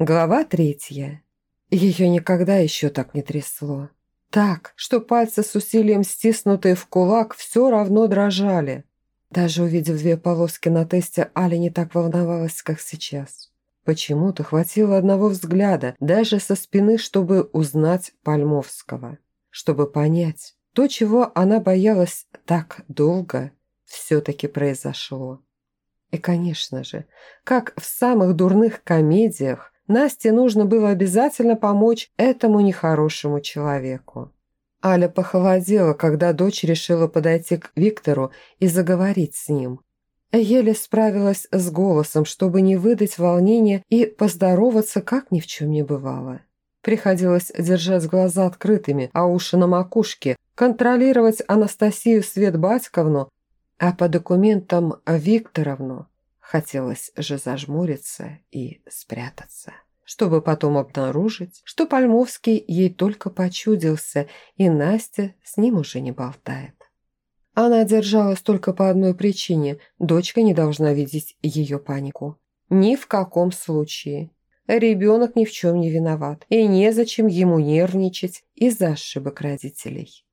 Глава третья. Ее никогда еще так не трясло. Так, что пальцы с усилием стиснутые в кулак все равно дрожали. Даже увидев две полоски на тесте, Аля не так волновалась, как сейчас. Почему-то хватило одного взгляда, даже со спины, чтобы узнать Пальмовского. Чтобы понять, то, чего она боялась так долго, все-таки произошло. И, конечно же, как в самых дурных комедиях, Насте нужно было обязательно помочь этому нехорошему человеку. Аля похолодела, когда дочь решила подойти к Виктору и заговорить с ним. Еле справилась с голосом, чтобы не выдать волнения и поздороваться, как ни в чем не бывало. Приходилось держать глаза открытыми, а уши на макушке, контролировать Анастасию Светбатьковну, а по документам Викторовну Хотелось же зажмуриться и спрятаться, чтобы потом обнаружить, что Пальмовский ей только почудился, и Настя с ним уже не болтает. Она держалась только по одной причине – дочка не должна видеть ее панику. Ни в каком случае. Ребенок ни в чем не виноват, и незачем ему нервничать из-за ошибок родителей.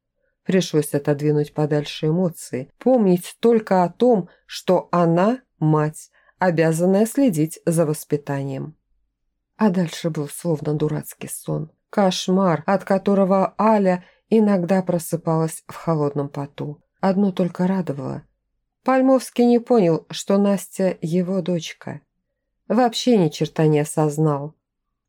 Пришлось отодвинуть подальше эмоции, помнить только о том, что она мать, обязанная следить за воспитанием. А дальше был словно дурацкий сон. Кошмар, от которого Аля иногда просыпалась в холодном поту. Одно только радовало. Пальмовский не понял, что Настя его дочка. Вообще ни черта не осознал.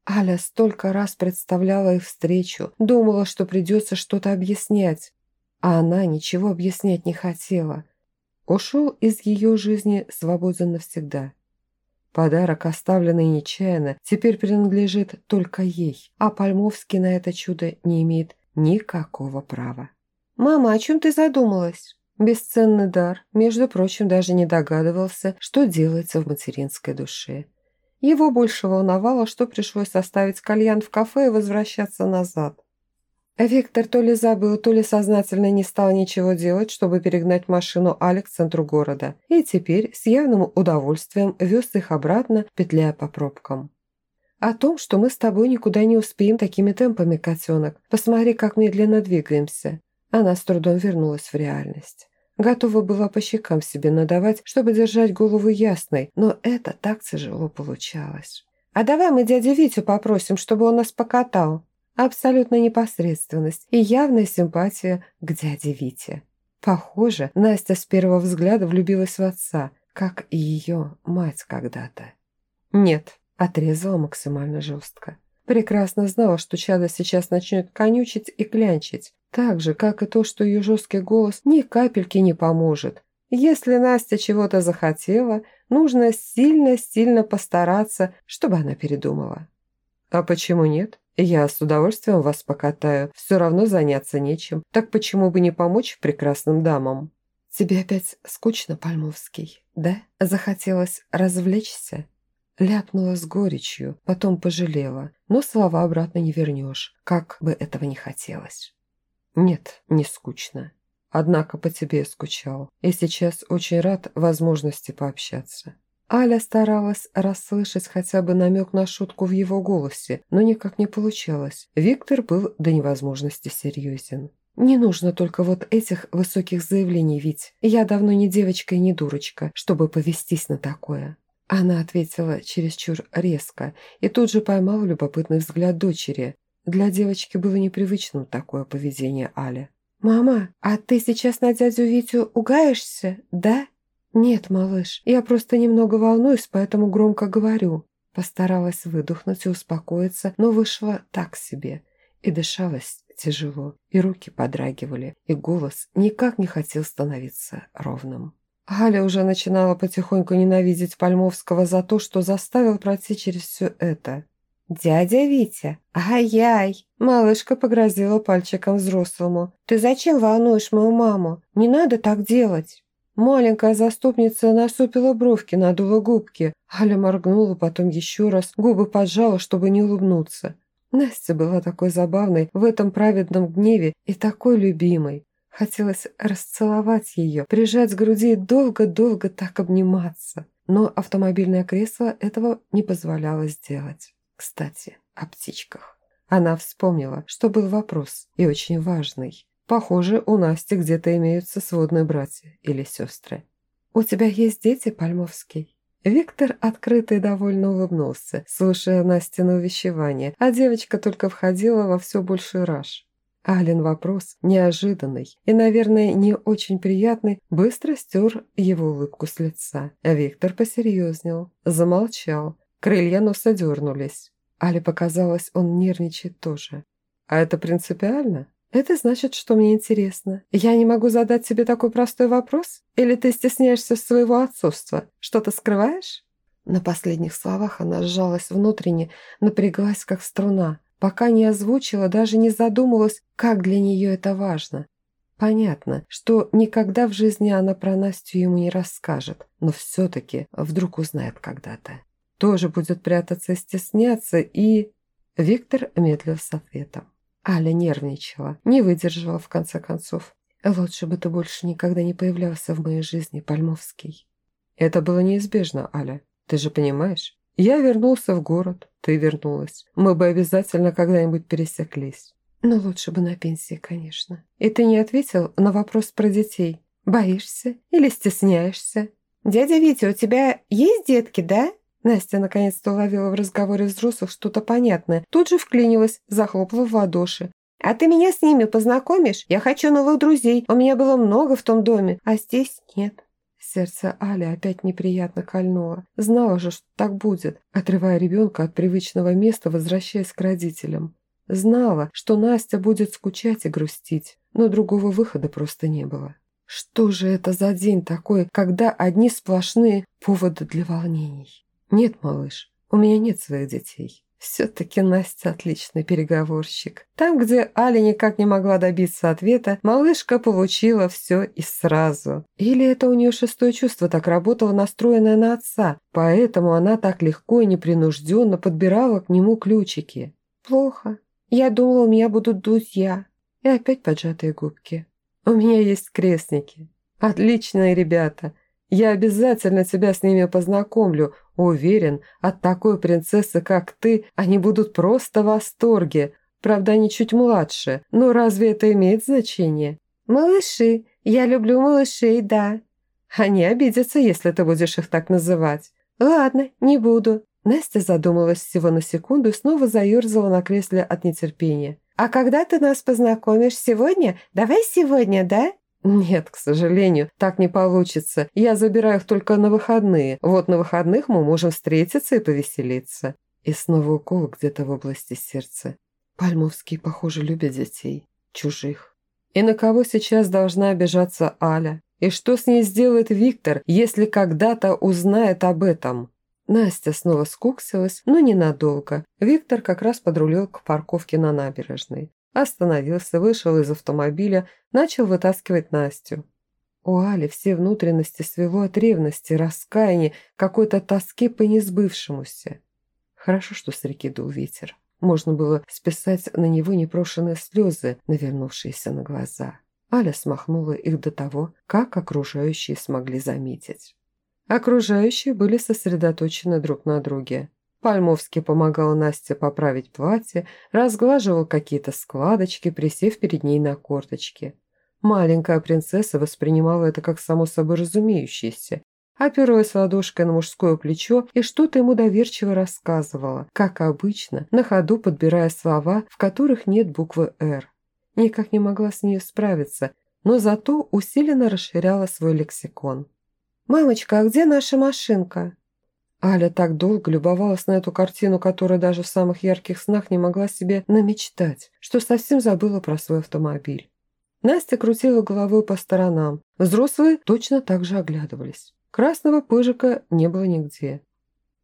Аля столько раз представляла их встречу, думала, что придется что-то объяснять. А она ничего объяснять не хотела ушел из ее жизни свободен навсегда. Подарок, оставленный нечаянно, теперь принадлежит только ей, а Пальмовский на это чудо не имеет никакого права. «Мама, о чем ты задумалась?» Бесценный дар, между прочим, даже не догадывался, что делается в материнской душе. Его больше волновало, что пришлось оставить кальян в кафе и возвращаться назад. Виктор то ли забыл, то ли сознательно не стал ничего делать, чтобы перегнать машину Али к центру города, и теперь с явным удовольствием вез их обратно, петляя по пробкам. «О том, что мы с тобой никуда не успеем такими темпами, котенок. Посмотри, как медленно двигаемся». Она с трудом вернулась в реальность. Готова была по щекам себе надавать, чтобы держать голову ясной, но это так тяжело получалось. «А давай мы дядю Витю попросим, чтобы он нас покатал», Абсолютная непосредственность и явная симпатия к дяде Вите. Похоже, Настя с первого взгляда влюбилась в отца, как и ее мать когда-то. Нет, отрезала максимально жестко. Прекрасно знала, что чадо сейчас начнет конючить и клянчить, так же, как и то, что ее жесткий голос ни капельки не поможет. Если Настя чего-то захотела, нужно сильно-сильно постараться, чтобы она передумала. А почему нет? Я с удовольствием вас покатаю, все равно заняться нечем. Так почему бы не помочь прекрасным дамам?» «Тебе опять скучно, Пальмовский, да? Захотелось развлечься?» Ляпнула с горечью, потом пожалела, но слова обратно не вернешь, как бы этого не хотелось. «Нет, не скучно. Однако по тебе скучал, и сейчас очень рад возможности пообщаться. Аля старалась расслышать хотя бы намек на шутку в его голосе, но никак не получалось. Виктор был до невозможности серьезен. «Не нужно только вот этих высоких заявлений, ведь я давно не девочка и не дурочка, чтобы повестись на такое». Она ответила чересчур резко и тут же поймала любопытный взгляд дочери. Для девочки было непривычным такое поведение Али. «Мама, а ты сейчас на дядю Витю угаешься, да?» «Нет, малыш, я просто немного волнуюсь, поэтому громко говорю». Постаралась выдохнуть и успокоиться, но вышла так себе. И дышалось тяжело, и руки подрагивали, и голос никак не хотел становиться ровным. Галя уже начинала потихоньку ненавидеть Пальмовского за то, что заставил пройти через все это. «Дядя Витя! Ай-яй!» Малышка погрозила пальчиком взрослому. «Ты зачем волнуешь мою маму? Не надо так делать!» Маленькая заступница насупила бровки, надула губки. Аля моргнула, потом еще раз, губы поджала, чтобы не улыбнуться. Настя была такой забавной в этом праведном гневе и такой любимой. Хотелось расцеловать ее, прижать к груди и долго-долго так обниматься. Но автомобильное кресло этого не позволяло сделать. Кстати, о птичках. Она вспомнила, что был вопрос, и очень важный. Похоже, у Насти где-то имеются сводные братья или сестры. «У тебя есть дети, Пальмовский?» Виктор открыто и довольно улыбнулся, слушая Настину увещевание, а девочка только входила во все больший раж. Ален вопрос, неожиданный и, наверное, не очень приятный, быстро стер его улыбку с лица. Виктор посерьезнел, замолчал, крылья носа дернулись. Але показалось, он нервничает тоже. «А это принципиально?» «Это значит, что мне интересно. Я не могу задать тебе такой простой вопрос? Или ты стесняешься своего отцовства? Что-то скрываешь?» На последних словах она сжалась внутренне, напряглась, как струна. Пока не озвучила, даже не задумалась, как для нее это важно. Понятно, что никогда в жизни она про Настю ему не расскажет, но все-таки вдруг узнает когда-то. Тоже будет прятаться и стесняться, и... Виктор медлил с ответом. Аля нервничала, не выдержала в конце концов. «Лучше бы ты больше никогда не появлялся в моей жизни, Пальмовский». «Это было неизбежно, Аля. Ты же понимаешь? Я вернулся в город, ты вернулась. Мы бы обязательно когда-нибудь пересеклись». «Но лучше бы на пенсии, конечно. И ты не ответил на вопрос про детей. Боишься или стесняешься?» «Дядя Витя, у тебя есть детки, да?» Настя наконец-то уловила в разговоре взрослых что-то понятное. Тут же вклинилась, захлопала в ладоши. «А ты меня с ними познакомишь? Я хочу новых друзей. У меня было много в том доме, а здесь нет». Сердце Али опять неприятно кольнуло. Знала же, что так будет, отрывая ребенка от привычного места, возвращаясь к родителям. Знала, что Настя будет скучать и грустить, но другого выхода просто не было. Что же это за день такой, когда одни сплошные поводы для волнений? «Нет, малыш, у меня нет своих детей». Все-таки Настя отличный переговорщик. Там, где Аля никак не могла добиться ответа, малышка получила все и сразу. Или это у нее шестое чувство так работало, настроенное на отца, поэтому она так легко и непринужденно подбирала к нему ключики. «Плохо. Я думала, у меня будут друзья». И опять поджатые губки. «У меня есть крестники. Отличные ребята. Я обязательно тебя с ними познакомлю. Уверен, от такой принцессы, как ты, они будут просто в восторге. Правда, они чуть младше, но разве это имеет значение? Малыши. Я люблю малышей, да. Они обидятся, если ты будешь их так называть. Ладно, не буду. Настя задумалась всего на секунду и снова заерзала на кресле от нетерпения. «А когда ты нас познакомишь? Сегодня? Давай сегодня, да?» «Нет, к сожалению, так не получится. Я забираю их только на выходные. Вот на выходных мы можем встретиться и повеселиться». И снова укол где-то в области сердца. Пальмовские, похоже, любят детей. Чужих. И на кого сейчас должна обижаться Аля? И что с ней сделает Виктор, если когда-то узнает об этом? Настя снова скуксилась, но ненадолго. Виктор как раз подрулил к парковке на набережной. Остановился, вышел из автомобиля, начал вытаскивать Настю. У Али все внутренности свело от ревности, раскаяния, какой-то тоски по несбывшемуся. Хорошо, что с реки дул ветер. Можно было списать на него непрошенные слезы, навернувшиеся на глаза. Аля смахнула их до того, как окружающие смогли заметить. Окружающие были сосредоточены друг на друге. Пальмовский помогал Насте поправить платье, разглаживал какие-то складочки, присев перед ней на корточки. Маленькая принцесса воспринимала это как само собой разумеющееся, оперлась ладошкой на мужское плечо и что-то ему доверчиво рассказывала, как обычно, на ходу подбирая слова, в которых нет буквы «Р». Никак не могла с ней справиться, но зато усиленно расширяла свой лексикон. «Мамочка, а где наша машинка?» Аля так долго любовалась на эту картину, которую даже в самых ярких снах не могла себе намечтать, что совсем забыла про свой автомобиль. Настя крутила головой по сторонам. Взрослые точно так же оглядывались. Красного пыжика не было нигде.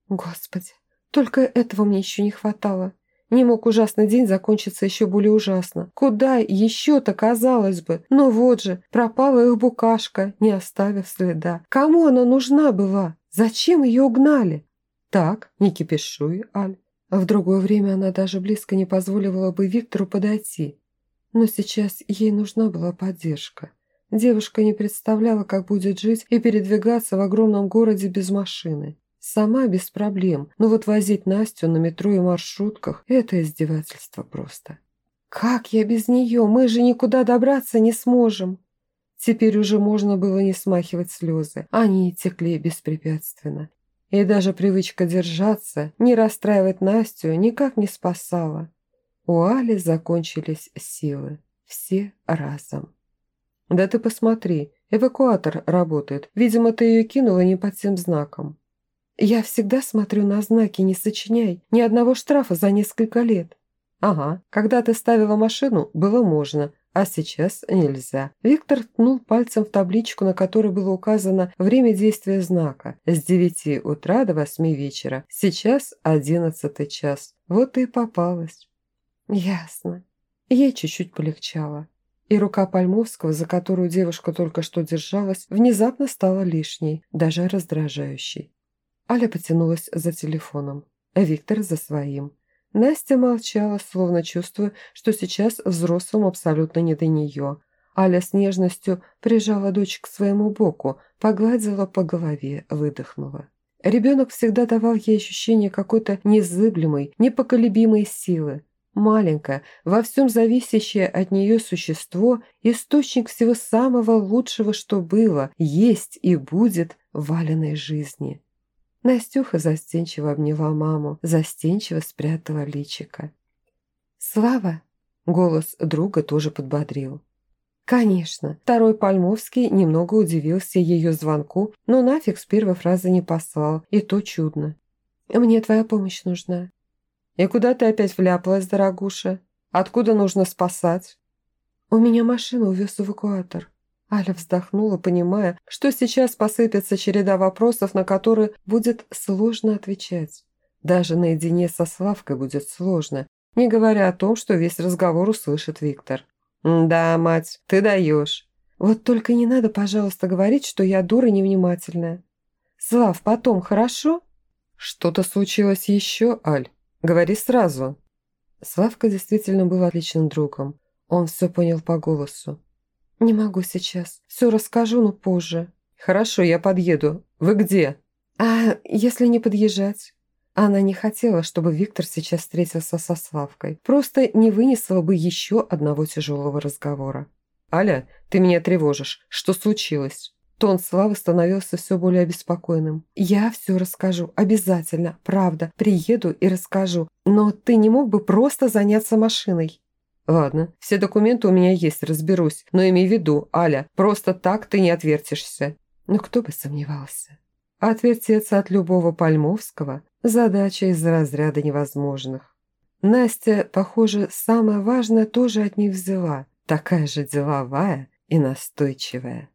Господи, только этого мне еще не хватало. Не мог ужасный день закончиться еще более ужасно. Куда еще-то, казалось бы? Но вот же, пропала их букашка, не оставив следа. Кому она нужна была? Зачем ее угнали? Так, не кипишуй, Аль. В другое время она даже близко не позволила бы Виктору подойти. Но сейчас ей нужна была поддержка. Девушка не представляла, как будет жить и передвигаться в огромном городе без машины. Сама без проблем, но вот возить Настю на метро и маршрутках – это издевательство просто. Как я без нее? Мы же никуда добраться не сможем. Теперь уже можно было не смахивать слезы. Они текли беспрепятственно. И даже привычка держаться, не расстраивать Настю, никак не спасала. У Али закончились силы. Все разом. «Да ты посмотри, эвакуатор работает. Видимо, ты ее кинула не под тем знаком». «Я всегда смотрю на знаки, не сочиняй. Ни одного штрафа за несколько лет». «Ага, когда ты ставила машину, было можно, а сейчас нельзя». Виктор ткнул пальцем в табличку, на которой было указано время действия знака. С 9 утра до 8 вечера. Сейчас 11 час. Вот и попалась. «Ясно». Ей чуть-чуть полегчало. И рука Пальмовского, за которую девушка только что держалась, внезапно стала лишней, даже раздражающей. Аля потянулась за телефоном, а Виктор за своим. Настя молчала, словно чувствуя, что сейчас взрослым абсолютно не до нее. Аля с нежностью прижала дочь к своему боку, погладила по голове, выдохнула. Ребенок всегда давал ей ощущение какой-то незыблемой, непоколебимой силы. Маленькое, во всем зависящее от нее существо – источник всего самого лучшего, что было, есть и будет в Валеной жизни. Настюха застенчиво обняла маму, застенчиво спрятала личика. «Слава!» – голос друга тоже подбодрил. Конечно, второй Пальмовский немного удивился ее звонку, но нафиг с первой фразы не послал, и то чудно. «Мне твоя помощь нужна». «И куда ты опять вляпалась, дорогуша? Откуда нужно спасать?» «У меня машину увез эвакуатор», Аля вздохнула, понимая, что сейчас посыпется череда вопросов, на которые будет сложно отвечать. Даже наедине со Славкой будет сложно, не говоря о том, что весь разговор услышит Виктор. «Да, мать, ты даешь. Вот только не надо, пожалуйста, говорить, что я дура невнимательная. Слав, потом, хорошо?» «Что-то случилось еще, Аль? Говори сразу». Славка действительно был отличным другом. Он все понял по голосу. «Не могу сейчас. Все расскажу, но позже». «Хорошо, я подъеду. Вы где?» «А если не подъезжать?» Она не хотела, чтобы Виктор сейчас встретился со Славкой. Просто не вынесла бы еще одного тяжелого разговора. «Аля, ты меня тревожишь. Что случилось?» Тон Славы становился все более обеспокоенным. «Я все расскажу. Обязательно. Правда. Приеду и расскажу. Но ты не мог бы просто заняться машиной?» «Ладно, все документы у меня есть, разберусь. Но имей в виду, Аля, просто так ты не отвертишься». Ну кто бы сомневался. Отвертеться от любого Пальмовского – задача из разряда невозможных. Настя, похоже, самое важное тоже от них взяла. Такая же деловая и настойчивая.